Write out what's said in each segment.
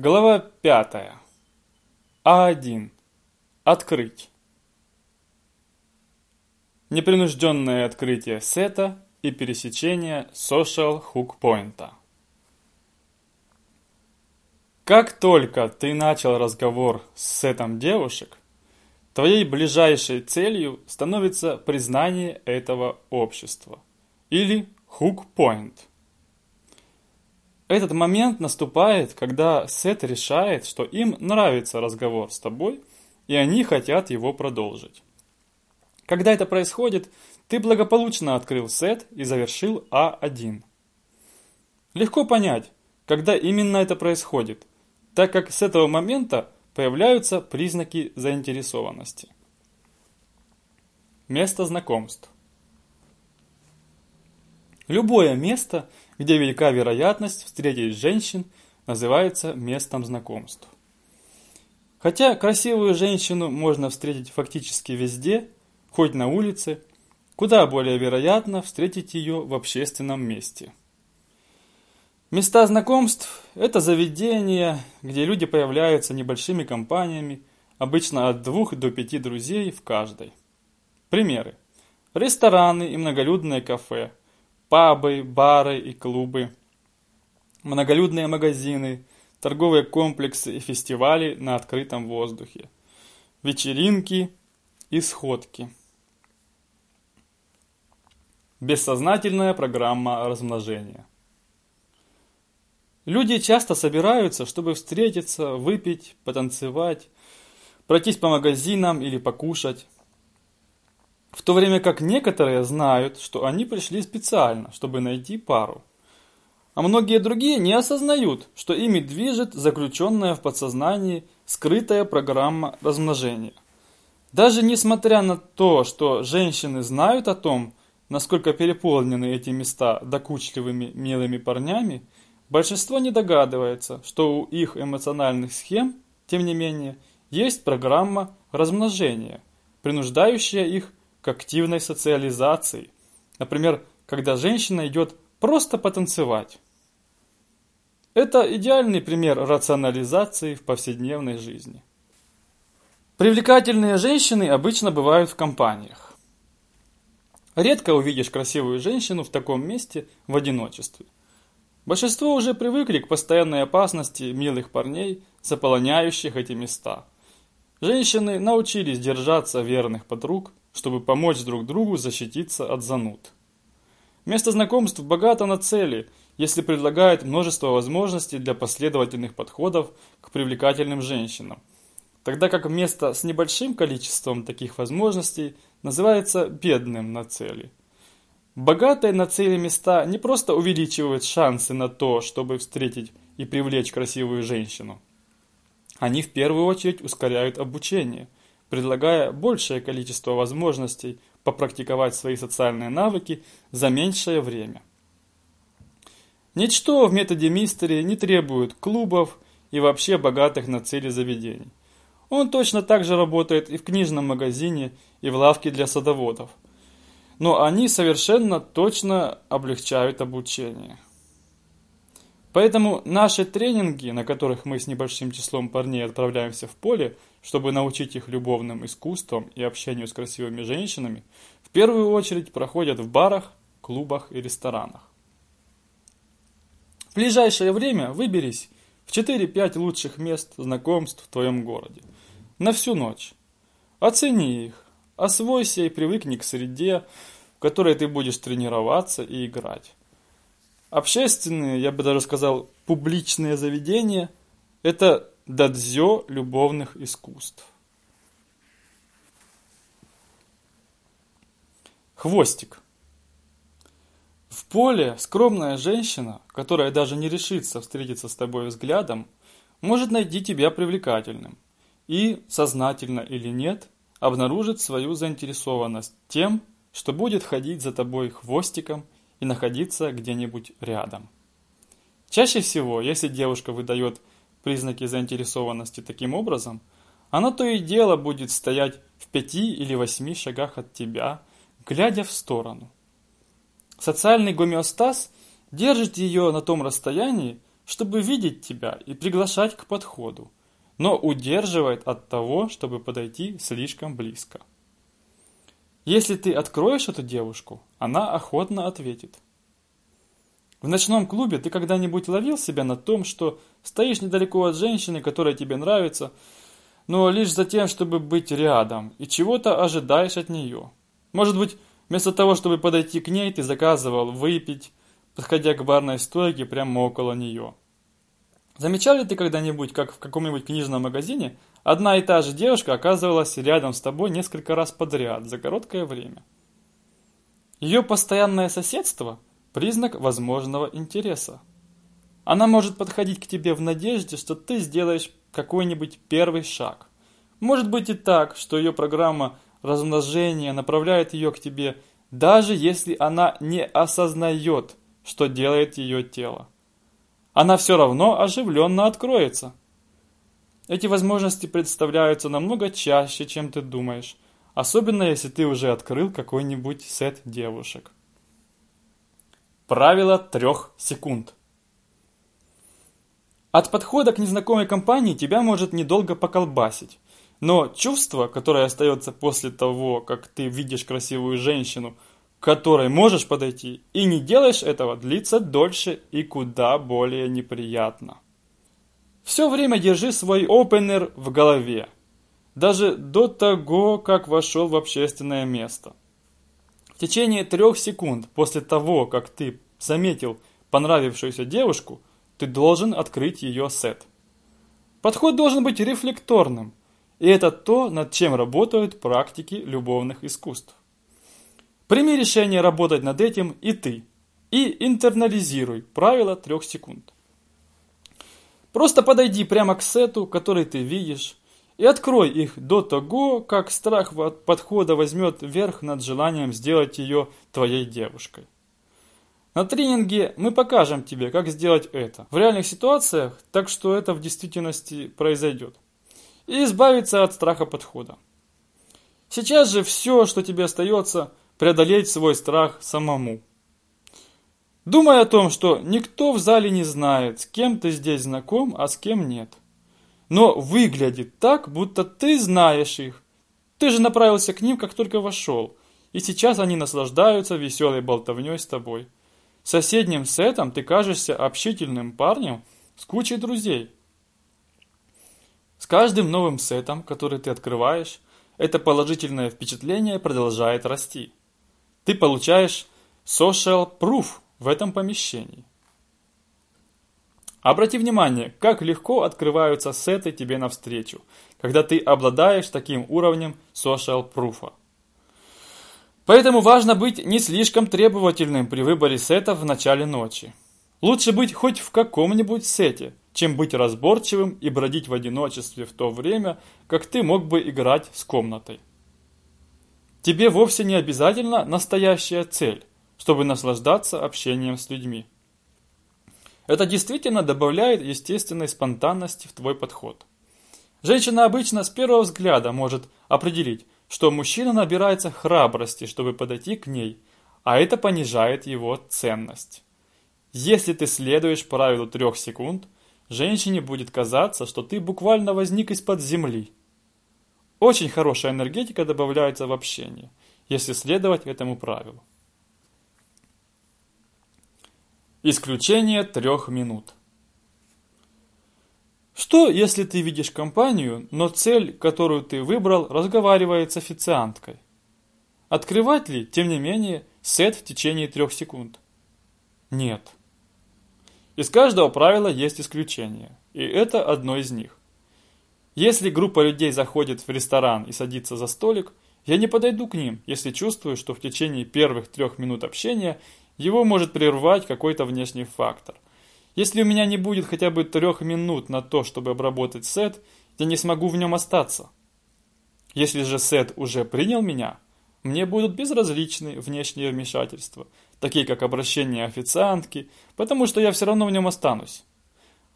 Глава пятая. А1. Открыть. Непринужденное открытие сета и пересечение social hook point. Как только ты начал разговор с сетом девушек, твоей ближайшей целью становится признание этого общества или hook point. Этот момент наступает, когда Сет решает, что им нравится разговор с тобой, и они хотят его продолжить. Когда это происходит, ты благополучно открыл сет и завершил А1. Легко понять, когда именно это происходит, так как с этого момента появляются признаки заинтересованности. Место знакомств. Любое место, где велика вероятность встретить женщин, называется местом знакомств. Хотя красивую женщину можно встретить фактически везде, хоть на улице, куда более вероятно встретить ее в общественном месте. Места знакомств – это заведения, где люди появляются небольшими компаниями, обычно от двух до пяти друзей в каждой. Примеры. Рестораны и многолюдные кафе, пабы, бары и клубы, многолюдные магазины, торговые комплексы и фестивали на открытом воздухе, вечеринки и сходки. Бессознательная программа размножения. Люди часто собираются, чтобы встретиться, выпить, потанцевать, пройтись по магазинам или покушать. В то время как некоторые знают, что они пришли специально, чтобы найти пару. А многие другие не осознают, что ими движет заключенная в подсознании скрытая программа размножения. Даже несмотря на то, что женщины знают о том, насколько переполнены эти места докучливыми милыми парнями, большинство не догадывается, что у их эмоциональных схем, тем не менее, есть программа размножения, принуждающая их к активной социализации. Например, когда женщина идет просто потанцевать. Это идеальный пример рационализации в повседневной жизни. Привлекательные женщины обычно бывают в компаниях. Редко увидишь красивую женщину в таком месте в одиночестве. Большинство уже привыкли к постоянной опасности милых парней, заполоняющих эти места. Женщины научились держаться верных подруг, чтобы помочь друг другу защититься от зануд. Место знакомств богато на цели, если предлагает множество возможностей для последовательных подходов к привлекательным женщинам, тогда как место с небольшим количеством таких возможностей называется бедным на цели. Богатые на цели места не просто увеличивают шансы на то, чтобы встретить и привлечь красивую женщину. Они в первую очередь ускоряют обучение – предлагая большее количество возможностей попрактиковать свои социальные навыки за меньшее время. Ничто в методе мистери не требует клубов и вообще богатых на цели заведений. Он точно так же работает и в книжном магазине, и в лавке для садоводов. Но они совершенно точно облегчают обучение. Поэтому наши тренинги, на которых мы с небольшим числом парней отправляемся в поле, чтобы научить их любовным искусствам и общению с красивыми женщинами, в первую очередь проходят в барах, клубах и ресторанах. В ближайшее время выберись в 4-5 лучших мест знакомств в твоем городе. На всю ночь. Оцени их, освойся и привыкни к среде, в которой ты будешь тренироваться и играть. Общественные, я бы даже сказал, публичные заведения – это дадзё любовных искусств. Хвостик. В поле скромная женщина, которая даже не решится встретиться с тобой взглядом, может найти тебя привлекательным и, сознательно или нет, обнаружит свою заинтересованность тем, что будет ходить за тобой хвостиком – и находиться где-нибудь рядом. Чаще всего, если девушка выдает признаки заинтересованности таким образом, она то и дело будет стоять в пяти или восьми шагах от тебя, глядя в сторону. Социальный гомеостаз держит ее на том расстоянии, чтобы видеть тебя и приглашать к подходу, но удерживает от того, чтобы подойти слишком близко. Если ты откроешь эту девушку, она охотно ответит. В ночном клубе ты когда-нибудь ловил себя на том, что стоишь недалеко от женщины, которая тебе нравится, но лишь за тем, чтобы быть рядом, и чего-то ожидаешь от нее. Может быть, вместо того, чтобы подойти к ней, ты заказывал выпить, подходя к барной стойке прямо около нее. Замечал ли ты когда-нибудь, как в каком-нибудь книжном магазине одна и та же девушка оказывалась рядом с тобой несколько раз подряд за короткое время? Ее постоянное соседство – признак возможного интереса. Она может подходить к тебе в надежде, что ты сделаешь какой-нибудь первый шаг. Может быть и так, что ее программа размножения направляет ее к тебе, даже если она не осознает, что делает ее тело. Она все равно оживленно откроется. Эти возможности представляются намного чаще, чем ты думаешь, особенно если ты уже открыл какой-нибудь сет девушек. Правило трех секунд. От подхода к незнакомой компании тебя может недолго поколбасить. Но чувство, которое остается после того, как ты видишь красивую женщину, к которой можешь подойти, и не делаешь этого, длится дольше и куда более неприятно. Все время держи свой опенер в голове, даже до того, как вошел в общественное место. В течение трех секунд после того, как ты заметил понравившуюся девушку, ты должен открыть ее сет. Подход должен быть рефлекторным, и это то, над чем работают практики любовных искусств. Прими решение работать над этим и ты, и интернализируй правило трех секунд. Просто подойди прямо к сету, который ты видишь, и открой их до того, как страх подхода возьмет верх над желанием сделать ее твоей девушкой. На тренинге мы покажем тебе, как сделать это в реальных ситуациях, так что это в действительности произойдет. И избавиться от страха подхода. Сейчас же все, что тебе остается, преодолеть свой страх самому. Думай о том, что никто в зале не знает, с кем ты здесь знаком, а с кем нет. Но выглядит так, будто ты знаешь их. Ты же направился к ним, как только вошел, и сейчас они наслаждаются веселой болтовней с тобой. Соседним сетом ты кажешься общительным парнем с кучей друзей. С каждым новым сетом, который ты открываешь, это положительное впечатление продолжает расти. Ты получаешь social proof в этом помещении. Обрати внимание, как легко открываются сеты тебе навстречу, когда ты обладаешь таким уровнем social proof. Поэтому важно быть не слишком требовательным при выборе сетов в начале ночи. Лучше быть хоть в каком-нибудь сете, чем быть разборчивым и бродить в одиночестве в то время, как ты мог бы играть с комнатой. Тебе вовсе не обязательно настоящая цель, чтобы наслаждаться общением с людьми. Это действительно добавляет естественной спонтанности в твой подход. Женщина обычно с первого взгляда может определить, что мужчина набирается храбрости, чтобы подойти к ней, а это понижает его ценность. Если ты следуешь правилу трех секунд, женщине будет казаться, что ты буквально возник из-под земли. Очень хорошая энергетика добавляется в общение, если следовать этому правилу. Исключение трех минут. Что, если ты видишь компанию, но цель, которую ты выбрал, разговаривает с официанткой? Открывать ли, тем не менее, сет в течение трех секунд? Нет. Из каждого правила есть исключение, и это одно из них. Если группа людей заходит в ресторан и садится за столик, я не подойду к ним, если чувствую, что в течение первых трех минут общения его может прервать какой-то внешний фактор – если у меня не будет хотя бы трех минут на то, чтобы обработать сет, я не смогу в нем остаться. Если же сет уже принял меня, мне будут безразличны внешние вмешательства, такие как обращение официантки, потому что я все равно в нем останусь.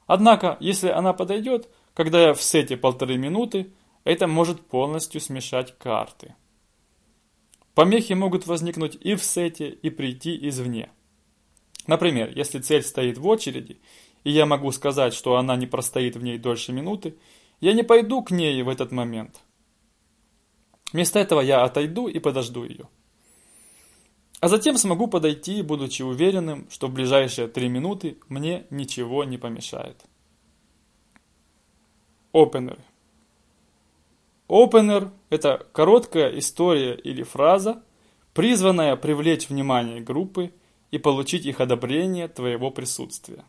Однако, если она подойдет, когда я в сете полторы минуты, это может полностью смешать карты. Помехи могут возникнуть и в сете, и прийти извне. Например, если цель стоит в очереди, и я могу сказать, что она не простоит в ней дольше минуты, я не пойду к ней в этот момент. Вместо этого я отойду и подожду ее. А затем смогу подойти, будучи уверенным, что в ближайшие три минуты мне ничего не помешает. Опенеры. Опенер – это короткая история или фраза, призванная привлечь внимание группы и получить их одобрение твоего присутствия.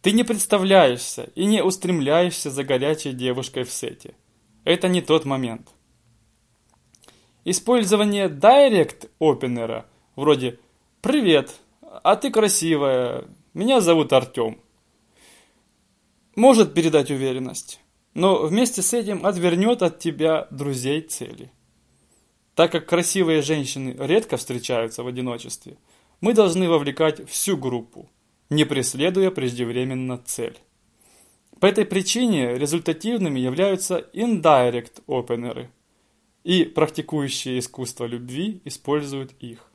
Ты не представляешься и не устремляешься за горячей девушкой в сете. Это не тот момент. Использование Direct Opener, вроде «Привет, а ты красивая, меня зовут Артем», может передать уверенность, но вместе с этим отвернет от тебя друзей цели. Так как красивые женщины редко встречаются в одиночестве, мы должны вовлекать всю группу, не преследуя преждевременно цель. По этой причине результативными являются indirect опенеры, и практикующие искусство любви используют их.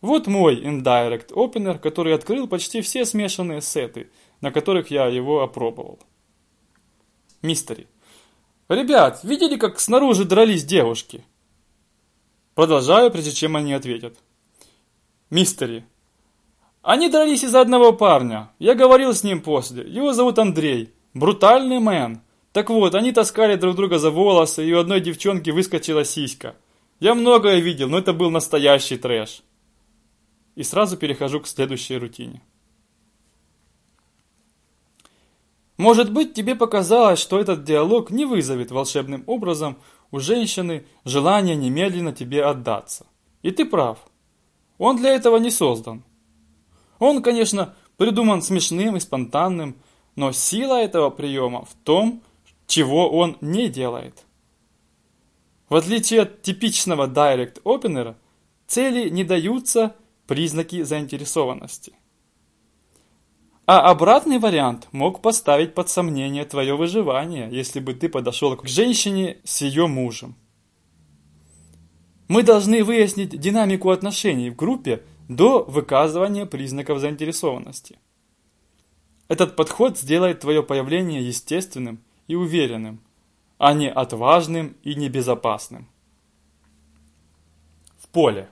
Вот мой indirect opener, который открыл почти все смешанные сеты, на которых я его опробовал. Мистери. Ребят, видели, как снаружи дрались девушки? Продолжаю, прежде чем они ответят. Мистери. Они дрались из-за одного парня. Я говорил с ним после. Его зовут Андрей. Брутальный мэн. Так вот, они таскали друг друга за волосы, и у одной девчонки выскочила сиська. Я многое видел, но это был настоящий трэш. И сразу перехожу к следующей рутине. Может быть, тебе показалось, что этот диалог не вызовет волшебным образом у женщины желание немедленно тебе отдаться. И ты прав. Он для этого не создан. Он, конечно, придуман смешным и спонтанным, но сила этого приема в том, чего он не делает. В отличие от типичного Direct Opener, цели не даются признаки заинтересованности. А обратный вариант мог поставить под сомнение твое выживание, если бы ты подошел к женщине с ее мужем. Мы должны выяснить динамику отношений в группе до выказывания признаков заинтересованности. Этот подход сделает твое появление естественным и уверенным, а не отважным и небезопасным. В поле.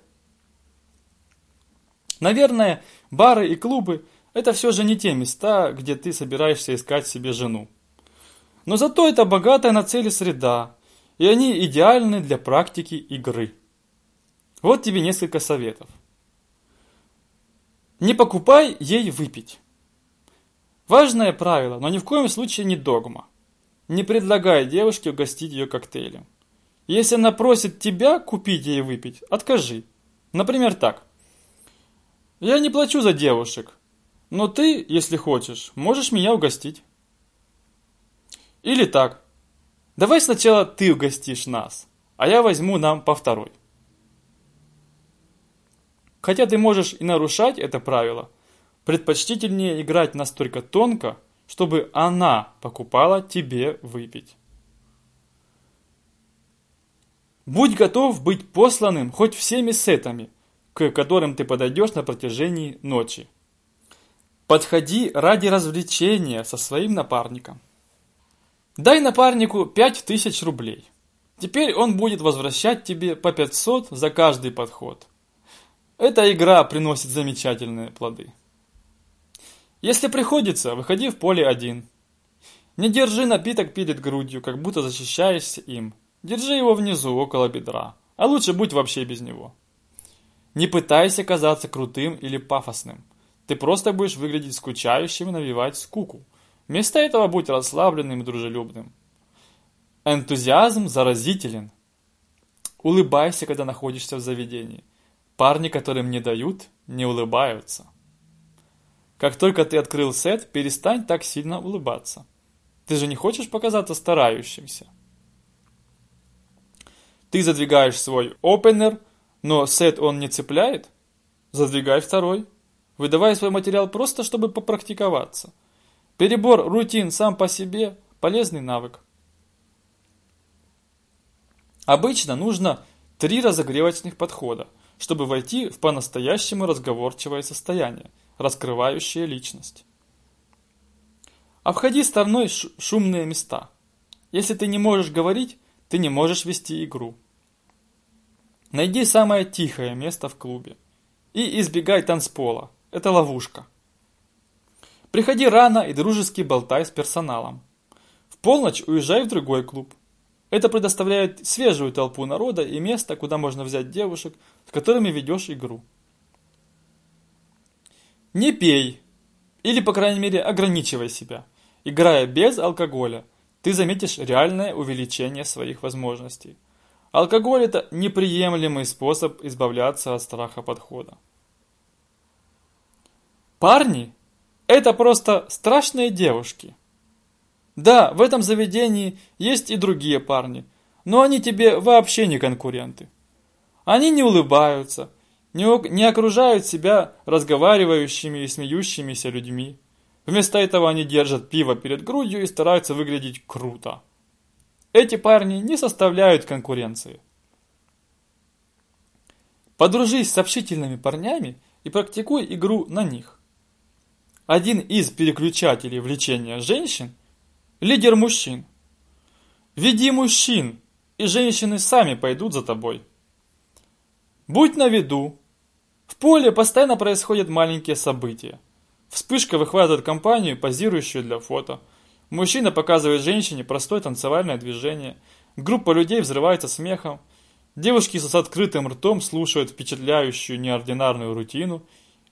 Наверное, бары и клубы это все же не те места, где ты собираешься искать себе жену. Но зато это богатая на цели среда, и они идеальны для практики игры. Вот тебе несколько советов. Не покупай ей выпить. Важное правило, но ни в коем случае не догма. Не предлагай девушке угостить ее коктейлем. Если она просит тебя купить ей выпить, откажи. Например, так. Я не плачу за девушек, но ты, если хочешь, можешь меня угостить. Или так. Давай сначала ты угостишь нас, а я возьму нам по второй. Хотя ты можешь и нарушать это правило, предпочтительнее играть настолько тонко, чтобы она покупала тебе выпить. Будь готов быть посланным хоть всеми сетами, к которым ты подойдешь на протяжении ночи. Подходи ради развлечения со своим напарником. Дай напарнику 5000 рублей. Теперь он будет возвращать тебе по 500 за каждый подход. Эта игра приносит замечательные плоды. Если приходится, выходи в поле один. Не держи напиток перед грудью, как будто защищаешься им. Держи его внизу, около бедра. А лучше будь вообще без него. Не пытайся казаться крутым или пафосным. Ты просто будешь выглядеть скучающим и навевать скуку. Вместо этого будь расслабленным и дружелюбным. Энтузиазм заразителен. Улыбайся, когда находишься в заведении. Парни, которым не дают, не улыбаются. Как только ты открыл сет, перестань так сильно улыбаться. Ты же не хочешь показаться старающимся. Ты задвигаешь свой опенер, но сет он не цепляет? Задвигай второй выдавая свой материал просто, чтобы попрактиковаться. Перебор рутин сам по себе – полезный навык. Обычно нужно три разогревочных подхода, чтобы войти в по-настоящему разговорчивое состояние, раскрывающее личность. Обходи стороной шумные места. Если ты не можешь говорить, ты не можешь вести игру. Найди самое тихое место в клубе. И избегай танцпола. Это ловушка. Приходи рано и дружески болтай с персоналом. В полночь уезжай в другой клуб. Это предоставляет свежую толпу народа и место, куда можно взять девушек, с которыми ведешь игру. Не пей. Или, по крайней мере, ограничивай себя. Играя без алкоголя, ты заметишь реальное увеличение своих возможностей. Алкоголь – это неприемлемый способ избавляться от страха подхода. Парни – это просто страшные девушки. Да, в этом заведении есть и другие парни, но они тебе вообще не конкуренты. Они не улыбаются, не, не окружают себя разговаривающими и смеющимися людьми. Вместо этого они держат пиво перед грудью и стараются выглядеть круто. Эти парни не составляют конкуренции. Подружись с общительными парнями и практикуй игру на них. Один из переключателей влечения женщин – лидер мужчин. Веди мужчин, и женщины сами пойдут за тобой. Будь на виду. В поле постоянно происходят маленькие события. Вспышка выхватывает компанию, позирующую для фото – Мужчина показывает женщине простое танцевальное движение. Группа людей взрывается смехом. Девушки с открытым ртом слушают впечатляющую неординарную рутину.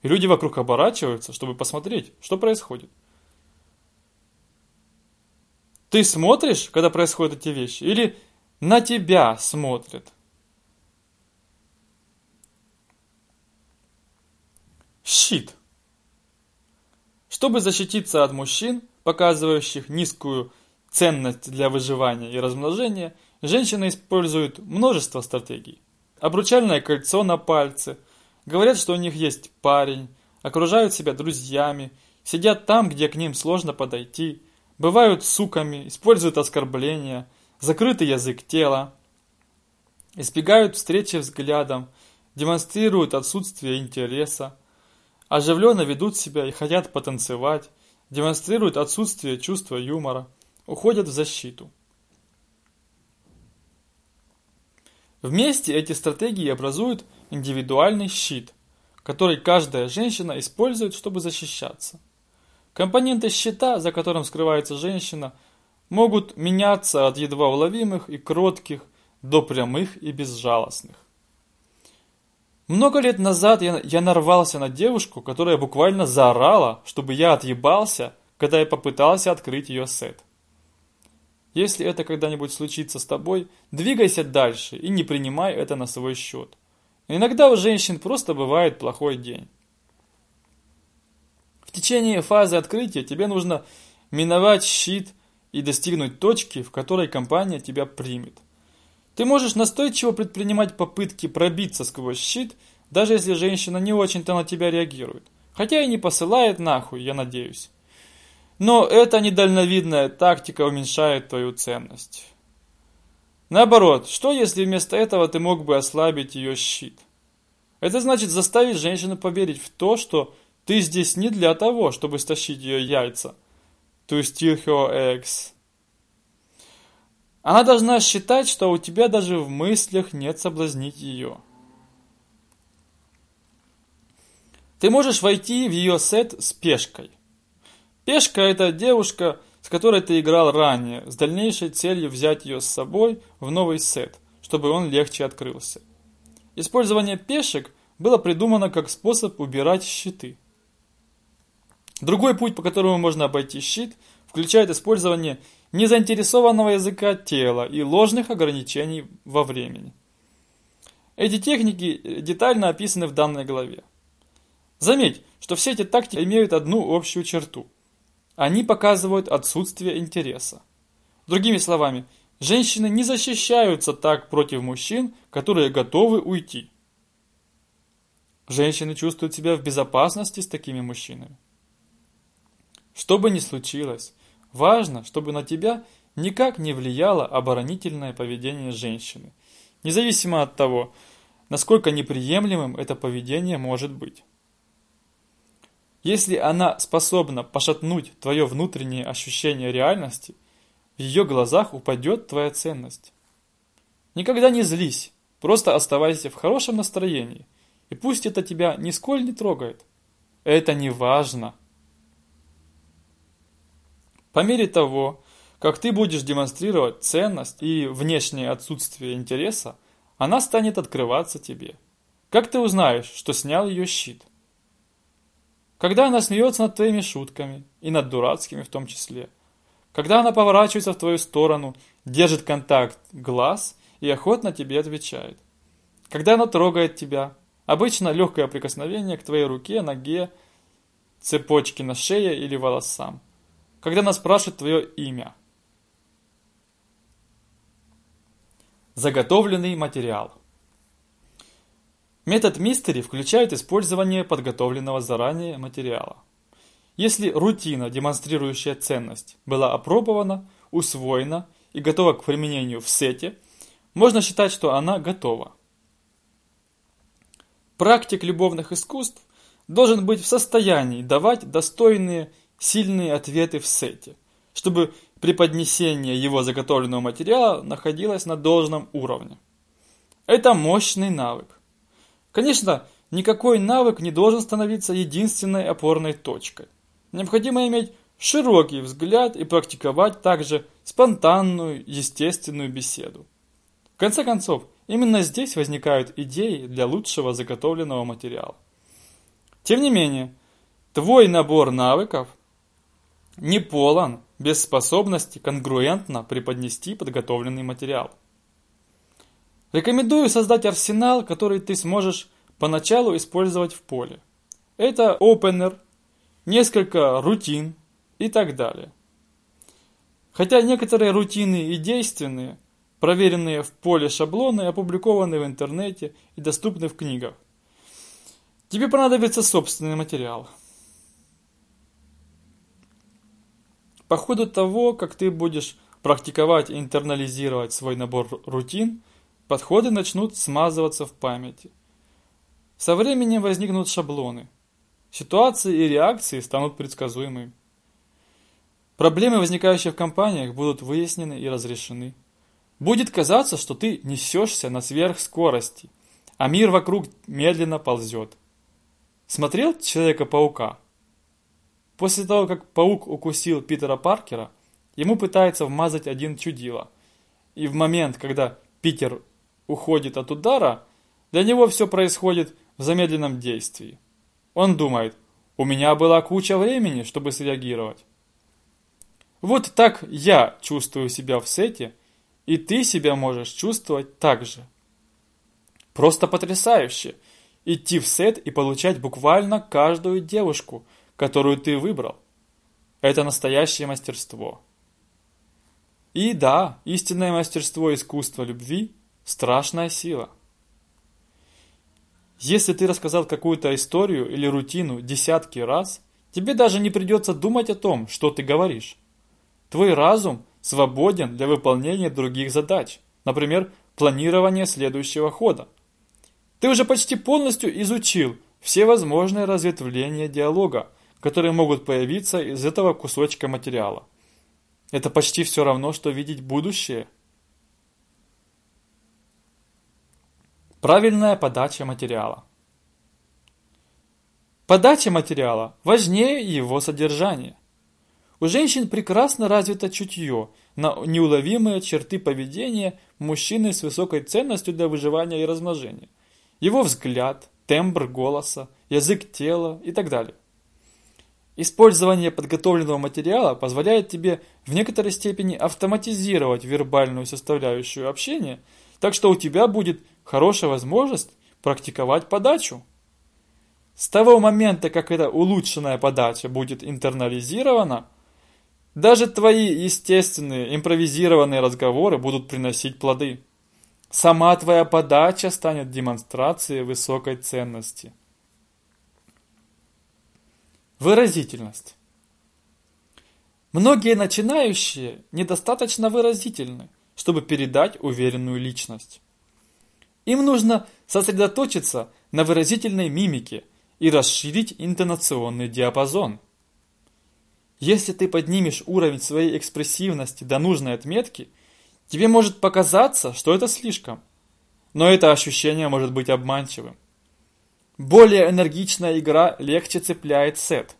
И люди вокруг оборачиваются, чтобы посмотреть, что происходит. Ты смотришь, когда происходят эти вещи? Или на тебя смотрят? Щит. Чтобы защититься от мужчин, показывающих низкую ценность для выживания и размножения, женщины используют множество стратегий. Обручальное кольцо на пальце, говорят, что у них есть парень, окружают себя друзьями, сидят там, где к ним сложно подойти, бывают суками, используют оскорбления, закрытый язык тела, избегают встречи взглядом, демонстрируют отсутствие интереса, оживленно ведут себя и хотят потанцевать, демонстрируют отсутствие чувства юмора, уходят в защиту. Вместе эти стратегии образуют индивидуальный щит, который каждая женщина использует, чтобы защищаться. Компоненты щита, за которым скрывается женщина, могут меняться от едва уловимых и кротких до прямых и безжалостных. Много лет назад я, я нарвался на девушку, которая буквально заорала, чтобы я отъебался, когда я попытался открыть ее сет. Если это когда-нибудь случится с тобой, двигайся дальше и не принимай это на свой счет. Иногда у женщин просто бывает плохой день. В течение фазы открытия тебе нужно миновать щит и достигнуть точки, в которой компания тебя примет. Ты можешь настойчиво предпринимать попытки пробиться сквозь щит, даже если женщина не очень-то на тебя реагирует. Хотя и не посылает нахуй, я надеюсь. Но эта недальновидная тактика уменьшает твою ценность. Наоборот, что если вместо этого ты мог бы ослабить ее щит? Это значит заставить женщину поверить в то, что ты здесь не для того, чтобы стащить ее яйца. To steal her eggs. Она должна считать, что у тебя даже в мыслях нет соблазнить ее. Ты можешь войти в ее сет с пешкой. Пешка – это девушка, с которой ты играл ранее, с дальнейшей целью взять ее с собой в новый сет, чтобы он легче открылся. Использование пешек было придумано как способ убирать щиты. Другой путь, по которому можно обойти щит, включает использование незаинтересованного языка тела и ложных ограничений во времени. Эти техники детально описаны в данной главе. Заметь, что все эти тактики имеют одну общую черту. Они показывают отсутствие интереса. Другими словами, женщины не защищаются так против мужчин, которые готовы уйти. Женщины чувствуют себя в безопасности с такими мужчинами. Что бы ни случилось, Важно, чтобы на тебя никак не влияло оборонительное поведение женщины. Независимо от того, насколько неприемлемым это поведение может быть. Если она способна пошатнуть твое внутреннее ощущение реальности, в ее глазах упадет твоя ценность. Никогда не злись, просто оставайся в хорошем настроении, и пусть это тебя нисколь не трогает. Это не важно. По мере того, как ты будешь демонстрировать ценность и внешнее отсутствие интереса, она станет открываться тебе. Как ты узнаешь, что снял ее щит? Когда она смеется над твоими шутками, и над дурацкими в том числе. Когда она поворачивается в твою сторону, держит контакт глаз и охотно тебе отвечает. Когда она трогает тебя, обычно легкое прикосновение к твоей руке, ноге, цепочке на шее или волосам. Когда она спрашивает твое имя. Заготовленный материал. Метод мистери включает использование подготовленного заранее материала. Если рутина, демонстрирующая ценность, была опробована, усвоена и готова к применению в сете, можно считать, что она готова. Практик любовных искусств должен быть в состоянии давать достойные, сильные ответы в сете, чтобы преподнесение его заготовленного материала находилось на должном уровне. Это мощный навык. Конечно, никакой навык не должен становиться единственной опорной точкой. Необходимо иметь широкий взгляд и практиковать также спонтанную, естественную беседу. В конце концов, именно здесь возникают идеи для лучшего заготовленного материала. Тем не менее, твой набор навыков не полон без способности конгруентно преподнести подготовленный материал. Рекомендую создать арсенал, который ты сможешь поначалу использовать в поле. Это опенер, несколько рутин и так далее. Хотя некоторые рутины и действенные, проверенные в поле шаблоны, опубликованы в интернете и доступны в книгах. Тебе понадобится собственный материал. По ходу того, как ты будешь практиковать и интернализировать свой набор рутин, подходы начнут смазываться в памяти. Со временем возникнут шаблоны. Ситуации и реакции станут предсказуемыми. Проблемы, возникающие в компаниях, будут выяснены и разрешены. Будет казаться, что ты несешься на сверхскорости, а мир вокруг медленно ползет. Смотрел Человека-паука? После того, как паук укусил Питера Паркера, ему пытается вмазать один чудило. И в момент, когда Питер уходит от удара, для него все происходит в замедленном действии. Он думает, у меня была куча времени, чтобы среагировать. Вот так я чувствую себя в сете, и ты себя можешь чувствовать так же. Просто потрясающе идти в сет и получать буквально каждую девушку, которую ты выбрал. Это настоящее мастерство. И да, истинное мастерство искусства любви – страшная сила. Если ты рассказал какую-то историю или рутину десятки раз, тебе даже не придется думать о том, что ты говоришь. Твой разум свободен для выполнения других задач, например, планирования следующего хода – ты уже почти полностью изучил все возможные разветвления диалога, которые могут появиться из этого кусочка материала. Это почти все равно, что видеть будущее. Правильная подача материала. Подача материала важнее его содержания. У женщин прекрасно развито чутье на неуловимые черты поведения мужчины с высокой ценностью для выживания и размножения его взгляд, тембр голоса, язык тела и так далее. Использование подготовленного материала позволяет тебе в некоторой степени автоматизировать вербальную составляющую общения, так что у тебя будет хорошая возможность практиковать подачу. С того момента, как эта улучшенная подача будет интернализирована, даже твои естественные импровизированные разговоры будут приносить плоды. Сама твоя подача станет демонстрацией высокой ценности. Выразительность. Многие начинающие недостаточно выразительны, чтобы передать уверенную личность. Им нужно сосредоточиться на выразительной мимике и расширить интонационный диапазон. Если ты поднимешь уровень своей экспрессивности до нужной отметки, тебе может показаться, что это слишком. Но это ощущение может быть обманчивым. Более энергичная игра легче цепляет сет.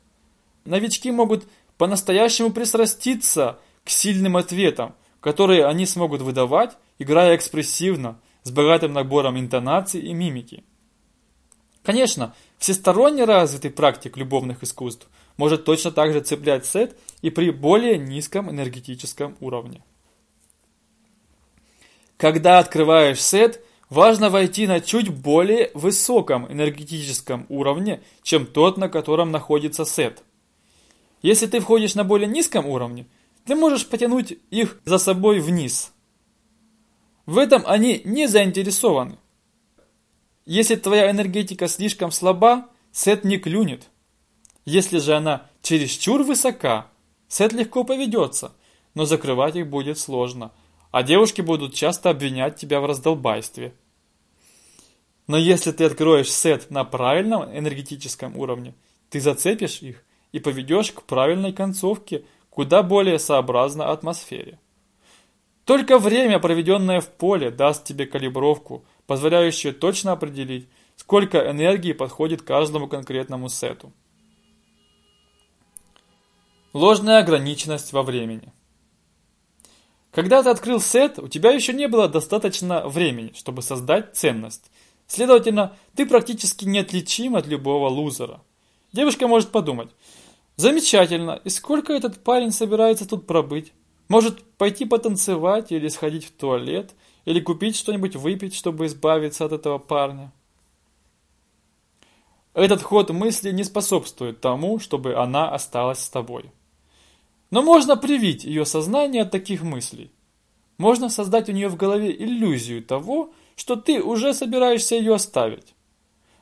Новички могут по-настоящему пристраститься к сильным ответам, которые они смогут выдавать, играя экспрессивно, с богатым набором интонаций и мимики. Конечно, всесторонне развитый практик любовных искусств может точно так же цеплять сет и при более низком энергетическом уровне. Когда открываешь сет, важно войти на чуть более высоком энергетическом уровне, чем тот, на котором находится сет. Если ты входишь на более низком уровне, ты можешь потянуть их за собой вниз. В этом они не заинтересованы. Если твоя энергетика слишком слаба, сет не клюнет. Если же она чересчур высока, сет легко поведется, но закрывать их будет сложно, а девушки будут часто обвинять тебя в раздолбайстве. Но если ты откроешь сет на правильном энергетическом уровне, ты зацепишь их и поведешь к правильной концовке, куда более сообразно атмосфере. Только время, проведенное в поле, даст тебе калибровку, позволяющую точно определить, сколько энергии подходит каждому конкретному сету. Ложная ограниченность во времени. Когда ты открыл сет, у тебя еще не было достаточно времени, чтобы создать ценность. Следовательно, ты практически неотличим от любого лузера. Девушка может подумать, замечательно, и сколько этот парень собирается тут пробыть? Может пойти потанцевать или сходить в туалет, или купить что-нибудь выпить, чтобы избавиться от этого парня? Этот ход мысли не способствует тому, чтобы она осталась с тобой. Но можно привить ее сознание от таких мыслей. Можно создать у нее в голове иллюзию того, что ты уже собираешься ее оставить.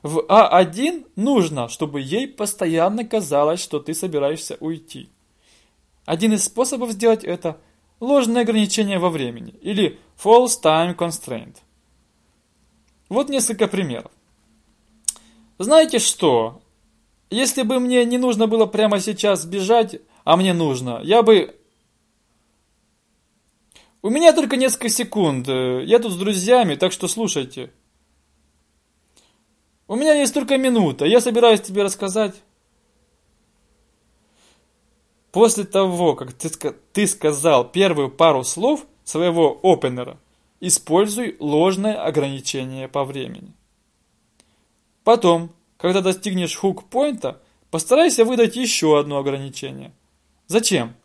В А1 нужно, чтобы ей постоянно казалось, что ты собираешься уйти. Один из способов сделать это – ложное ограничение во времени или false time constraint. Вот несколько примеров. Знаете что? Если бы мне не нужно было прямо сейчас бежать, а мне нужно, я бы... У меня только несколько секунд, я тут с друзьями, так что слушайте. У меня есть только минута, я собираюсь тебе рассказать. После того, как ты, ты сказал первую пару слов своего опенера, используй ложное ограничение по времени. Потом, когда достигнешь хук-поинта, постарайся выдать еще одно ограничение. Зачем?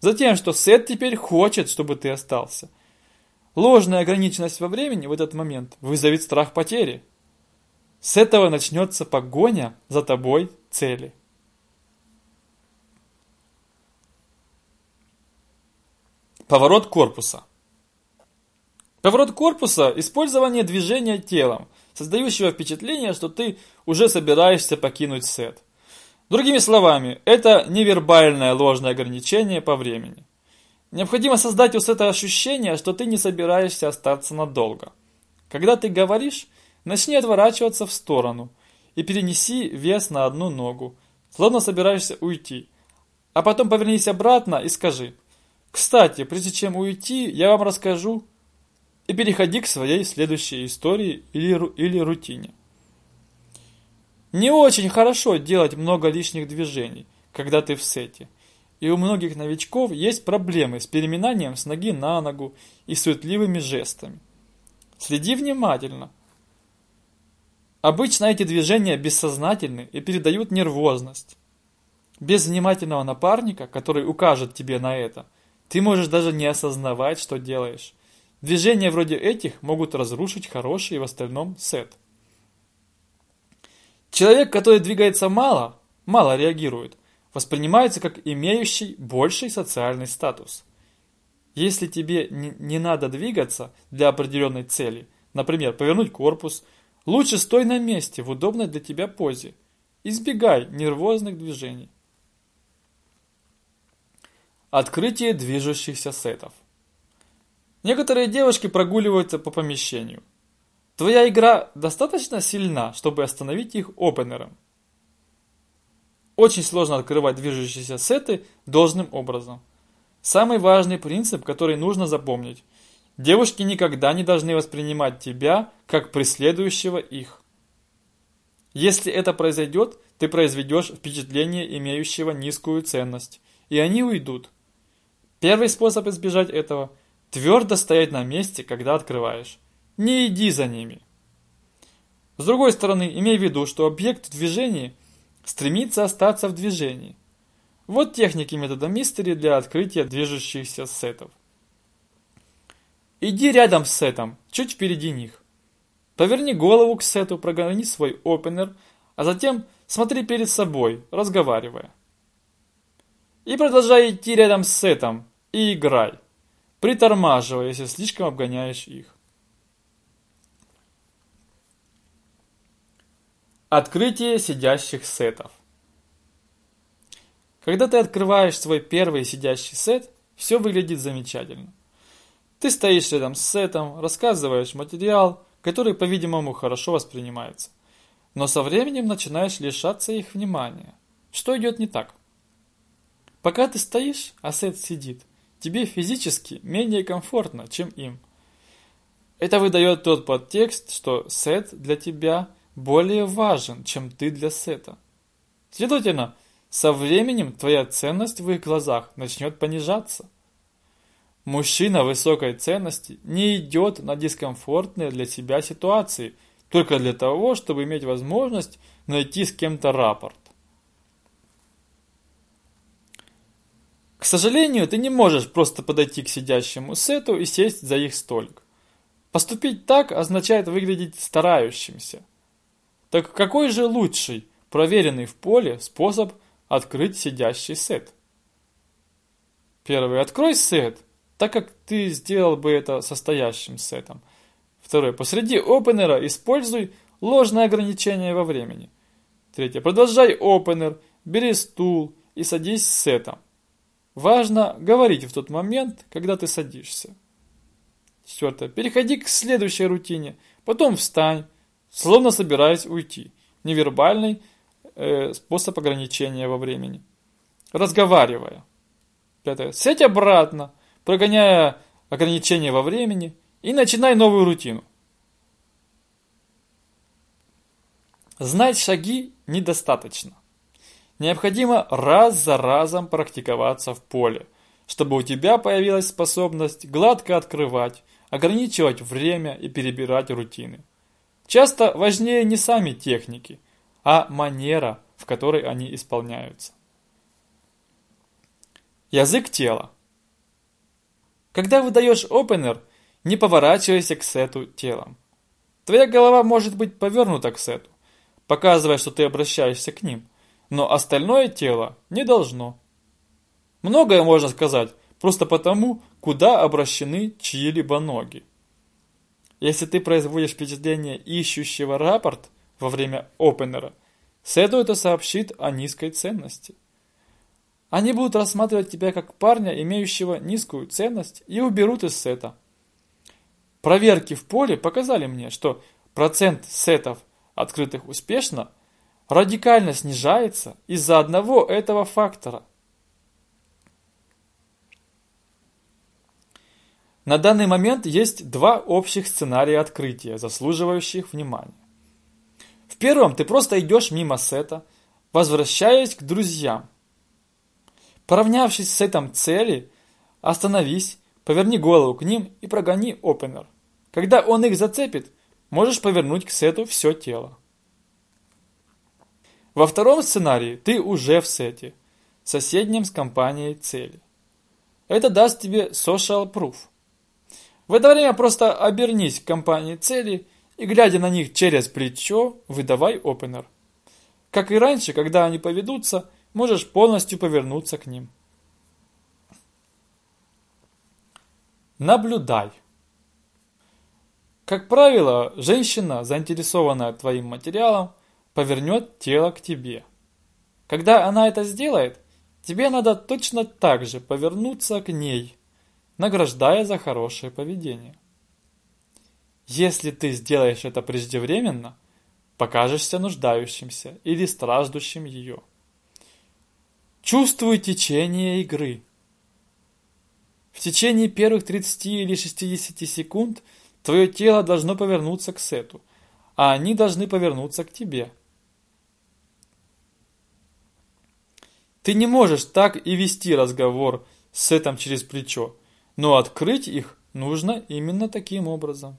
Затем, что сет теперь хочет, чтобы ты остался. Ложная ограниченность во времени в этот момент вызовет страх потери. С этого начнется погоня за тобой цели. Поворот корпуса. Поворот корпуса – использование движения телом, создающего впечатление, что ты уже собираешься покинуть сет. Другими словами, это невербальное ложное ограничение по времени. Необходимо создать у сета ощущение, что ты не собираешься остаться надолго. Когда ты говоришь, начни отворачиваться в сторону и перенеси вес на одну ногу, словно собираешься уйти. А потом повернись обратно и скажи – кстати, прежде чем уйти, я вам расскажу и переходи к своей следующей истории или, или рутине. Не очень хорошо делать много лишних движений, когда ты в сете. И у многих новичков есть проблемы с переминанием с ноги на ногу и суетливыми жестами. Следи внимательно. Обычно эти движения бессознательны и передают нервозность. Без внимательного напарника, который укажет тебе на это – ты можешь даже не осознавать, что делаешь. Движения вроде этих могут разрушить хороший в остальном сет. Человек, который двигается мало, мало реагирует, воспринимается как имеющий больший социальный статус. Если тебе не надо двигаться для определенной цели, например, повернуть корпус, лучше стой на месте в удобной для тебя позе. Избегай нервозных движений. Открытие движущихся сетов. Некоторые девушки прогуливаются по помещению. Твоя игра достаточно сильна, чтобы остановить их опенером. Очень сложно открывать движущиеся сеты должным образом. Самый важный принцип, который нужно запомнить. Девушки никогда не должны воспринимать тебя как преследующего их. Если это произойдет, ты произведешь впечатление, имеющего низкую ценность, и они уйдут. Первый способ избежать этого – твердо стоять на месте, когда открываешь. Не иди за ними. С другой стороны, имей в виду, что объект в движении стремится остаться в движении. Вот техники метода мистери для открытия движущихся сетов. Иди рядом с сетом, чуть впереди них. Поверни голову к сету, прогони свой опенер, а затем смотри перед собой, разговаривая. И продолжай идти рядом с сетом и играй, притормаживая, если слишком обгоняешь их. Открытие сидящих сетов. Когда ты открываешь свой первый сидящий сет, все выглядит замечательно. Ты стоишь рядом с сетом, рассказываешь материал, который, по-видимому, хорошо воспринимается. Но со временем начинаешь лишаться их внимания. Что идет не так? Пока ты стоишь, а сет сидит, тебе физически менее комфортно, чем им. Это выдает тот подтекст, что сет для тебя более важен, чем ты для сета. Следовательно, со временем твоя ценность в их глазах начнет понижаться. Мужчина высокой ценности не идет на дискомфортные для себя ситуации только для того, чтобы иметь возможность найти с кем-то рапорт. К сожалению, ты не можешь просто подойти к сидящему сету и сесть за их столик. Поступить так означает выглядеть старающимся. Так какой же лучший, проверенный в поле, способ открыть сидящий сет? Первый. Открой сет, так как ты сделал бы это состоящим сетом. Второй. Посреди опенера используй ложное ограничение во времени. Третье. Продолжай опенер, бери стул и садись с сетом. Важно говорить в тот момент, когда ты садишься. Четвертое. Переходи к следующей рутине. Потом встань, словно собираясь уйти. Невербальный э, способ ограничения во времени. Разговаривая. Пятое. Сядь обратно, прогоняя ограничения во времени и начинай новую рутину. Знать шаги недостаточно. Необходимо раз за разом практиковаться в поле, чтобы у тебя появилась способность гладко открывать, ограничивать время и перебирать рутины. Часто важнее не сами техники, а манера, в которой они исполняются. Язык тела. Когда выдаешь опенер, не поворачивайся к сету телом. Твоя голова может быть повернута к сету, показывая, что ты обращаешься к ним – но остальное тело не должно. Многое можно сказать просто потому, куда обращены чьи-либо ноги. Если ты производишь впечатление ищущего рапорт во время опенера, Седу это сообщит о низкой ценности. Они будут рассматривать тебя как парня, имеющего низкую ценность, и уберут из сета. Проверки в поле показали мне, что процент сетов, открытых успешно, радикально снижается из-за одного этого фактора. На данный момент есть два общих сценария открытия, заслуживающих внимания. В первом ты просто идешь мимо сета, возвращаясь к друзьям. Поравнявшись с сетом цели, остановись, поверни голову к ним и прогони опенер. Когда он их зацепит, можешь повернуть к сету все тело. Во втором сценарии ты уже в сете, соседнем с компанией цели. Это даст тебе social proof. В это время просто обернись к компании цели и, глядя на них через плечо, выдавай опенер. Как и раньше, когда они поведутся, можешь полностью повернуться к ним. Наблюдай. Как правило, женщина, заинтересованная твоим материалом, повернет тело к тебе. Когда она это сделает, тебе надо точно так же повернуться к ней, награждая за хорошее поведение. Если ты сделаешь это преждевременно, покажешься нуждающимся или страждущим ее. Чувствуй течение игры. В течение первых 30 или 60 секунд твое тело должно повернуться к сету, а они должны повернуться к тебе. Ты не можешь так и вести разговор с сетом через плечо, но открыть их нужно именно таким образом.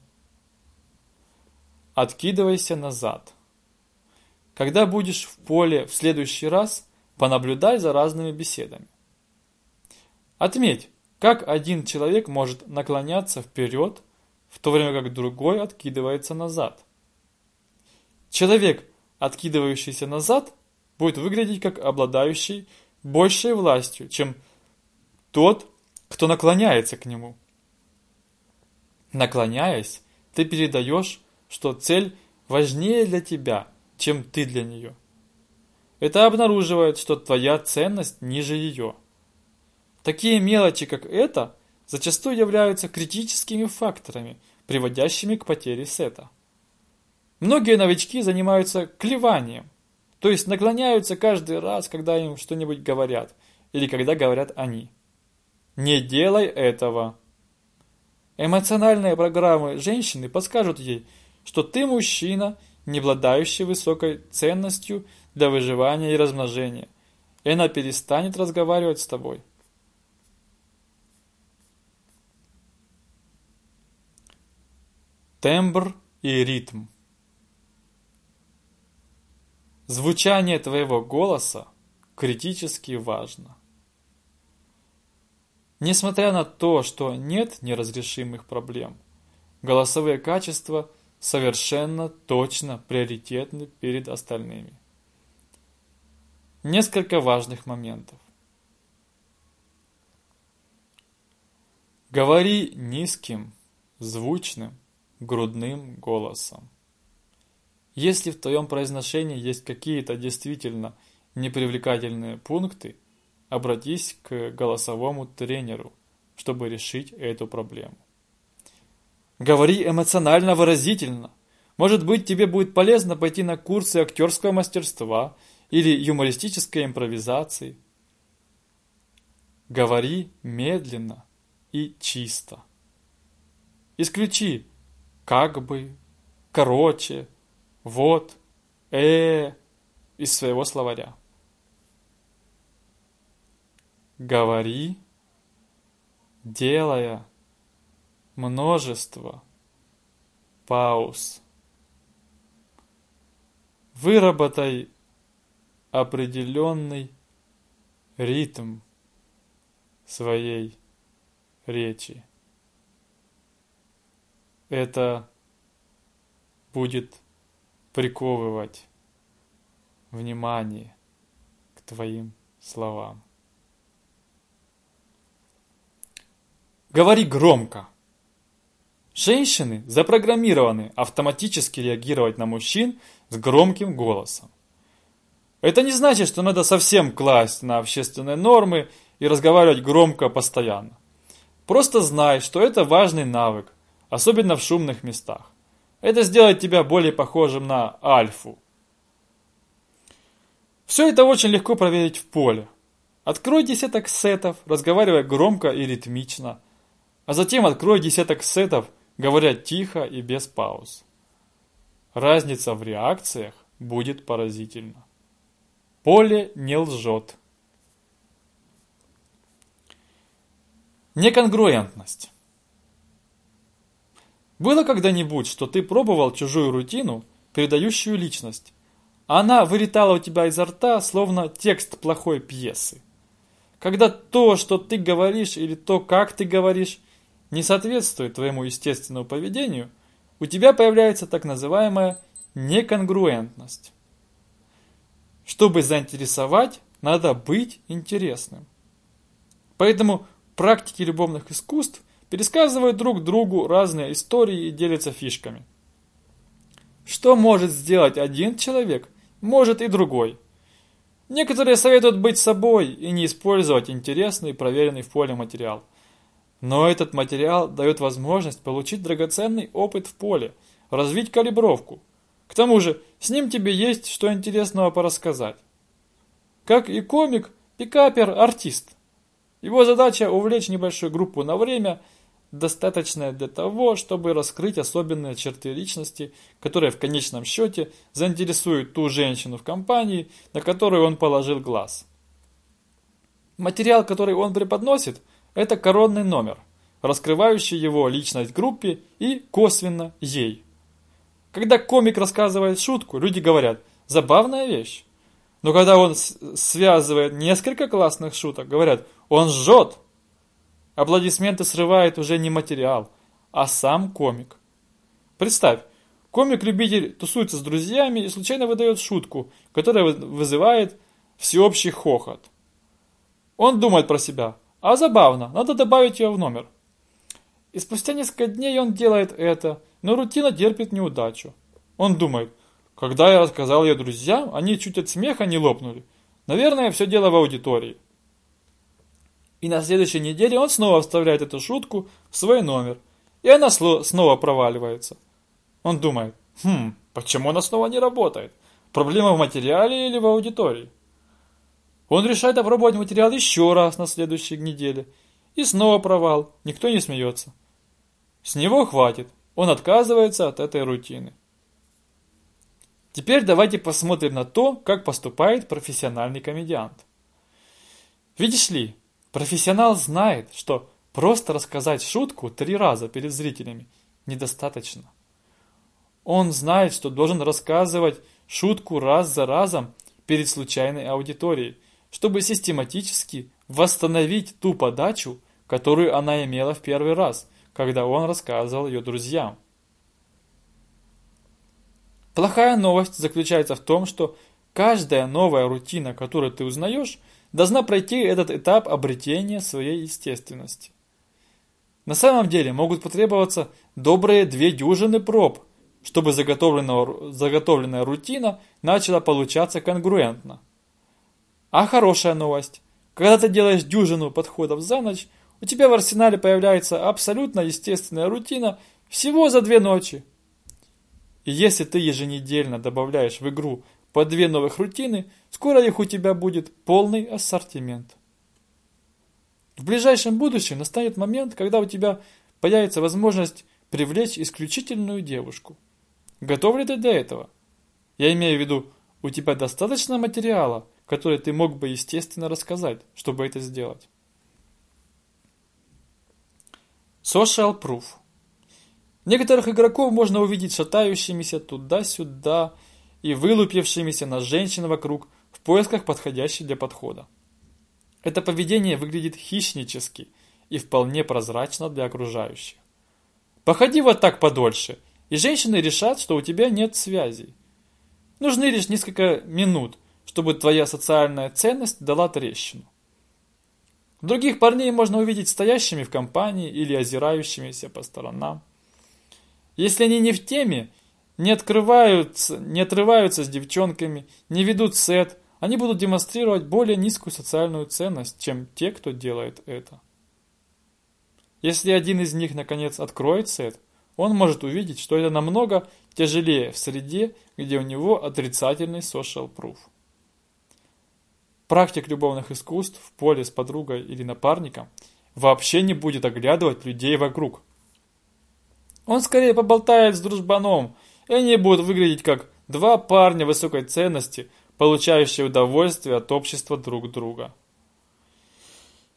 Откидывайся назад. Когда будешь в поле в следующий раз, понаблюдай за разными беседами. Отметь, как один человек может наклоняться вперед, в то время как другой откидывается назад. Человек, откидывающийся назад, будет выглядеть как обладающий большей властью, чем тот, кто наклоняется к нему. Наклоняясь, ты передаешь, что цель важнее для тебя, чем ты для нее. Это обнаруживает, что твоя ценность ниже ее. Такие мелочи, как это, зачастую являются критическими факторами, приводящими к потере сета. Многие новички занимаются клеванием, то есть наклоняются каждый раз, когда им что-нибудь говорят, или когда говорят они. Не делай этого. Эмоциональные программы женщины подскажут ей, что ты мужчина, не обладающий высокой ценностью для выживания и размножения, и она перестанет разговаривать с тобой. Тембр и ритм. Звучание твоего голоса критически важно. Несмотря на то, что нет неразрешимых проблем, голосовые качества совершенно точно приоритетны перед остальными. Несколько важных моментов. Говори низким, звучным, грудным голосом. Если в твоем произношении есть какие-то действительно непривлекательные пункты, обратись к голосовому тренеру, чтобы решить эту проблему. Говори эмоционально выразительно. Может быть, тебе будет полезно пойти на курсы актерского мастерства или юмористической импровизации. Говори медленно и чисто. Исключи как бы, короче, вот, э, из своего словаря. Говори, делая множество пауз. Выработай определенный ритм своей речи это будет приковывать внимание к твоим словам. Говори громко. Женщины запрограммированы автоматически реагировать на мужчин с громким голосом. Это не значит, что надо совсем класть на общественные нормы и разговаривать громко постоянно. Просто знай, что это важный навык, особенно в шумных местах. Это сделает тебя более похожим на альфу. Все это очень легко проверить в поле. Открой десяток сетов, разговаривая громко и ритмично, а затем открой десяток сетов, говоря тихо и без пауз. Разница в реакциях будет поразительна. Поле не лжет. Неконгруентность. Было когда-нибудь, что ты пробовал чужую рутину, передающую личность? Она вылетала у тебя изо рта, словно текст плохой пьесы. Когда то, что ты говоришь, или то, как ты говоришь, не соответствует твоему естественному поведению, у тебя появляется так называемая неконгруентность. Чтобы заинтересовать, надо быть интересным. Поэтому практики любовных искусств пересказывают друг другу разные истории и делятся фишками. Что может сделать один человек, может и другой. Некоторые советуют быть собой и не использовать интересный и проверенный в поле материал. Но этот материал дает возможность получить драгоценный опыт в поле, развить калибровку. К тому же, с ним тебе есть что интересного порассказать. Как и комик, пикапер – артист. Его задача – увлечь небольшую группу на время, достаточное для того, чтобы раскрыть особенные черты личности, которые в конечном счете заинтересуют ту женщину в компании, на которую он положил глаз. Материал, который он преподносит, это коронный номер, раскрывающий его личность группе и косвенно ей. Когда комик рассказывает шутку, люди говорят «забавная вещь». Но когда он связывает несколько классных шуток, говорят «он жжет». Аплодисменты срывает уже не материал, а сам комик. Представь, комик-любитель тусуется с друзьями и случайно выдает шутку, которая вызывает всеобщий хохот. Он думает про себя – а забавно, надо добавить ее в номер. И спустя несколько дней он делает это, но рутина терпит неудачу. Он думает, когда я рассказал ее друзьям, они чуть от смеха не лопнули. Наверное, все дело в аудитории. И на следующей неделе он снова вставляет эту шутку в свой номер, и она снова проваливается. Он думает, хм, почему она снова не работает? Проблема в материале или в аудитории? Он решает опробовать материал еще раз на следующей неделе. И снова провал, никто не смеется. С него хватит, он отказывается от этой рутины. Теперь давайте посмотрим на то, как поступает профессиональный комедиант. Видишь ли, профессионал знает, что просто рассказать шутку три раза перед зрителями недостаточно. Он знает, что должен рассказывать шутку раз за разом перед случайной аудиторией, чтобы систематически восстановить ту подачу, которую она имела в первый раз, когда он рассказывал ее друзьям. Плохая новость заключается в том, что каждая новая рутина, которую ты узнаешь, должна пройти этот этап обретения своей естественности. На самом деле могут потребоваться добрые две дюжины проб, чтобы заготовленная рутина начала получаться конгруентно. А хорошая новость. Когда ты делаешь дюжину подходов за ночь, у тебя в арсенале появляется абсолютно естественная рутина всего за две ночи. И если ты еженедельно добавляешь в игру по две новых рутины, скоро их у тебя будет полный ассортимент. В ближайшем будущем настанет момент, когда у тебя появится возможность привлечь исключительную девушку. Готов ли ты для этого? Я имею в виду, у тебя достаточно материала, который ты мог бы естественно рассказать, чтобы это сделать. Social Proof. Некоторых игроков можно увидеть шатающимися туда-сюда и вылупившимися на женщин вокруг в поисках подходящей для подхода. Это поведение выглядит хищнически и вполне прозрачно для окружающих. Походи вот так подольше, и женщины решат, что у тебя нет связей. Нужны лишь несколько минут, чтобы твоя социальная ценность дала трещину. Других парней можно увидеть стоящими в компании или озирающимися по сторонам. Если они не в теме, не, открываются, не отрываются с девчонками, не ведут сет, они будут демонстрировать более низкую социальную ценность, чем те, кто делает это. Если один из них наконец откроет сет, он может увидеть, что это намного тяжелее в среде, где у него отрицательный social proof. Практик любовных искусств в поле с подругой или напарником вообще не будет оглядывать людей вокруг. Он скорее поболтает с дружбаном, и они будут выглядеть как два парня высокой ценности, получающие удовольствие от общества друг друга.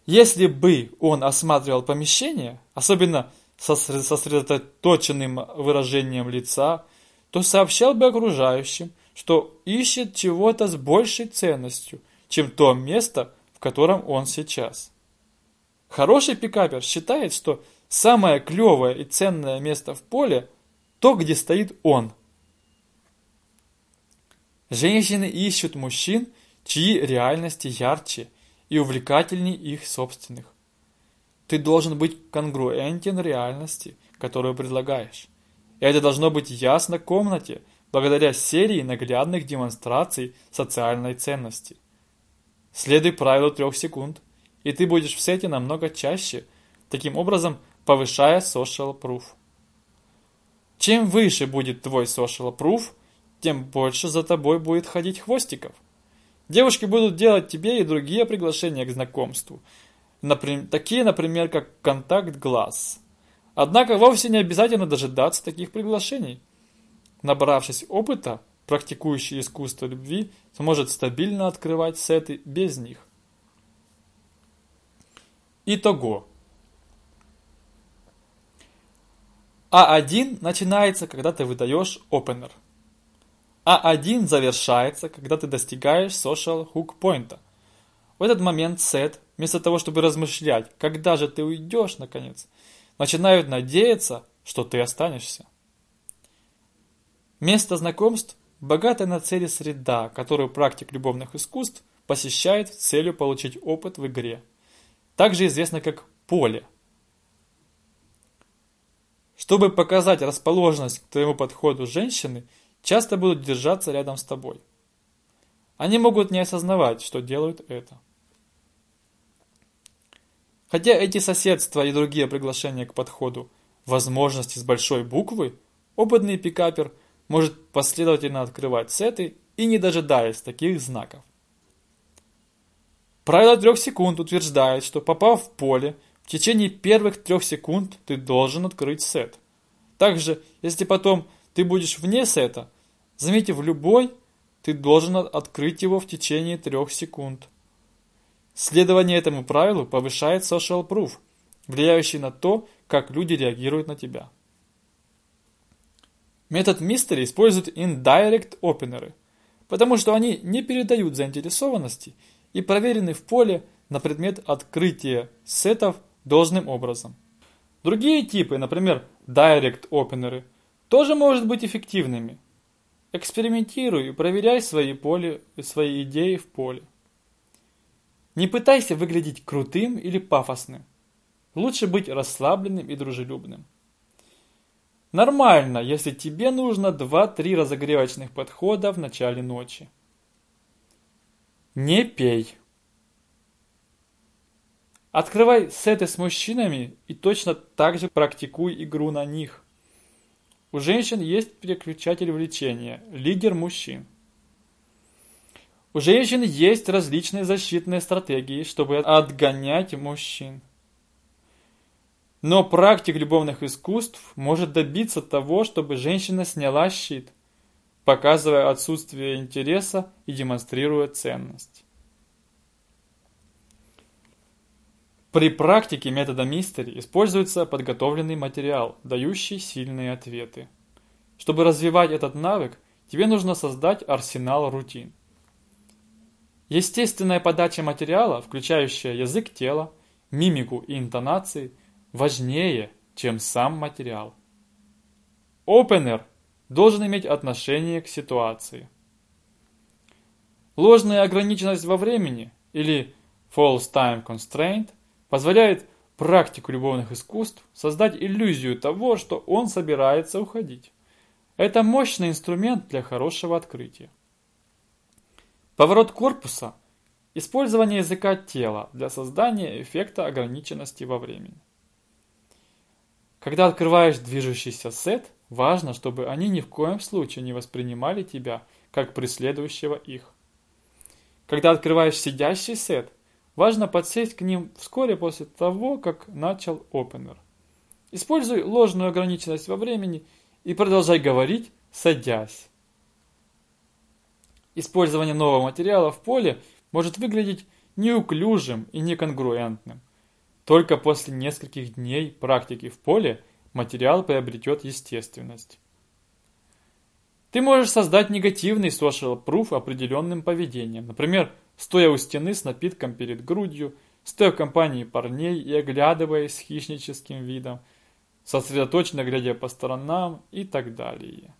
Если бы он осматривал помещение, особенно со сосредоточенным выражением лица, то сообщал бы окружающим, что ищет чего-то с большей ценностью – чем то место, в котором он сейчас. Хороший пикапер считает, что самое клевое и ценное место в поле – то, где стоит он. Женщины ищут мужчин, чьи реальности ярче и увлекательнее их собственных. Ты должен быть конгруентен реальности, которую предлагаешь. И это должно быть ясно комнате, благодаря серии наглядных демонстраций социальной ценности. Следуй правилу трех секунд, и ты будешь в сете намного чаще, таким образом повышая social proof. Чем выше будет твой social proof, тем больше за тобой будет ходить хвостиков. Девушки будут делать тебе и другие приглашения к знакомству. Например, такие, например, как контакт глаз. Однако вовсе не обязательно дожидаться таких приглашений. Набравшись опыта, практикующий искусство любви сможет стабильно открывать сеты без них. Итого. А1 начинается, когда ты выдаешь опенер. А1 завершается, когда ты достигаешь social hook point. В этот момент сет, вместо того, чтобы размышлять, когда же ты уйдешь, наконец, начинают надеяться, что ты останешься. Место знакомств – богатая на цели среда, которую практик любовных искусств посещает с целью получить опыт в игре. Также известно как поле. Чтобы показать расположенность к твоему подходу женщины, часто будут держаться рядом с тобой. Они могут не осознавать, что делают это. Хотя эти соседства и другие приглашения к подходу возможности с большой буквы, опытный пикапер может последовательно открывать сеты и не дожидаясь таких знаков. Правило трех секунд утверждает, что попав в поле, в течение первых трех секунд ты должен открыть сет. Также, если потом ты будешь вне сета, заметив любой, ты должен открыть его в течение трех секунд. Следование этому правилу повышает social proof, влияющий на то, как люди реагируют на тебя. Метод Mystery использует indirect opener, потому что они не передают заинтересованности и проверены в поле на предмет открытия сетов должным образом. Другие типы, например, direct opener, тоже могут быть эффективными. Экспериментируй и проверяй свои, поле, свои идеи в поле. Не пытайся выглядеть крутым или пафосным. Лучше быть расслабленным и дружелюбным. Нормально, если тебе нужно 2-3 разогревочных подхода в начале ночи. Не пей. Открывай сеты с мужчинами и точно так же практикуй игру на них. У женщин есть переключатель влечения, лидер мужчин. У женщин есть различные защитные стратегии, чтобы отгонять мужчин. Но практик любовных искусств может добиться того, чтобы женщина сняла щит, показывая отсутствие интереса и демонстрируя ценность. При практике метода мистери используется подготовленный материал, дающий сильные ответы. Чтобы развивать этот навык, тебе нужно создать арсенал рутин. Естественная подача материала, включающая язык тела, мимику и интонации, важнее, чем сам материал. Опенер должен иметь отношение к ситуации. Ложная ограниченность во времени или false time constraint позволяет практику любовных искусств создать иллюзию того, что он собирается уходить. Это мощный инструмент для хорошего открытия. Поворот корпуса – использование языка тела для создания эффекта ограниченности во времени. Когда открываешь движущийся сет, важно, чтобы они ни в коем случае не воспринимали тебя как преследующего их. Когда открываешь сидящий сет, важно подсесть к ним вскоре после того, как начал опенер. Используй ложную ограниченность во времени и продолжай говорить, садясь. Использование нового материала в поле может выглядеть неуклюжим и неконгруентным. Только после нескольких дней практики в поле материал приобретет естественность. Ты можешь создать негативный social proof определенным поведением. Например, стоя у стены с напитком перед грудью, стоя в компании парней и оглядываясь хищническим видом, сосредоточенно глядя по сторонам и так далее.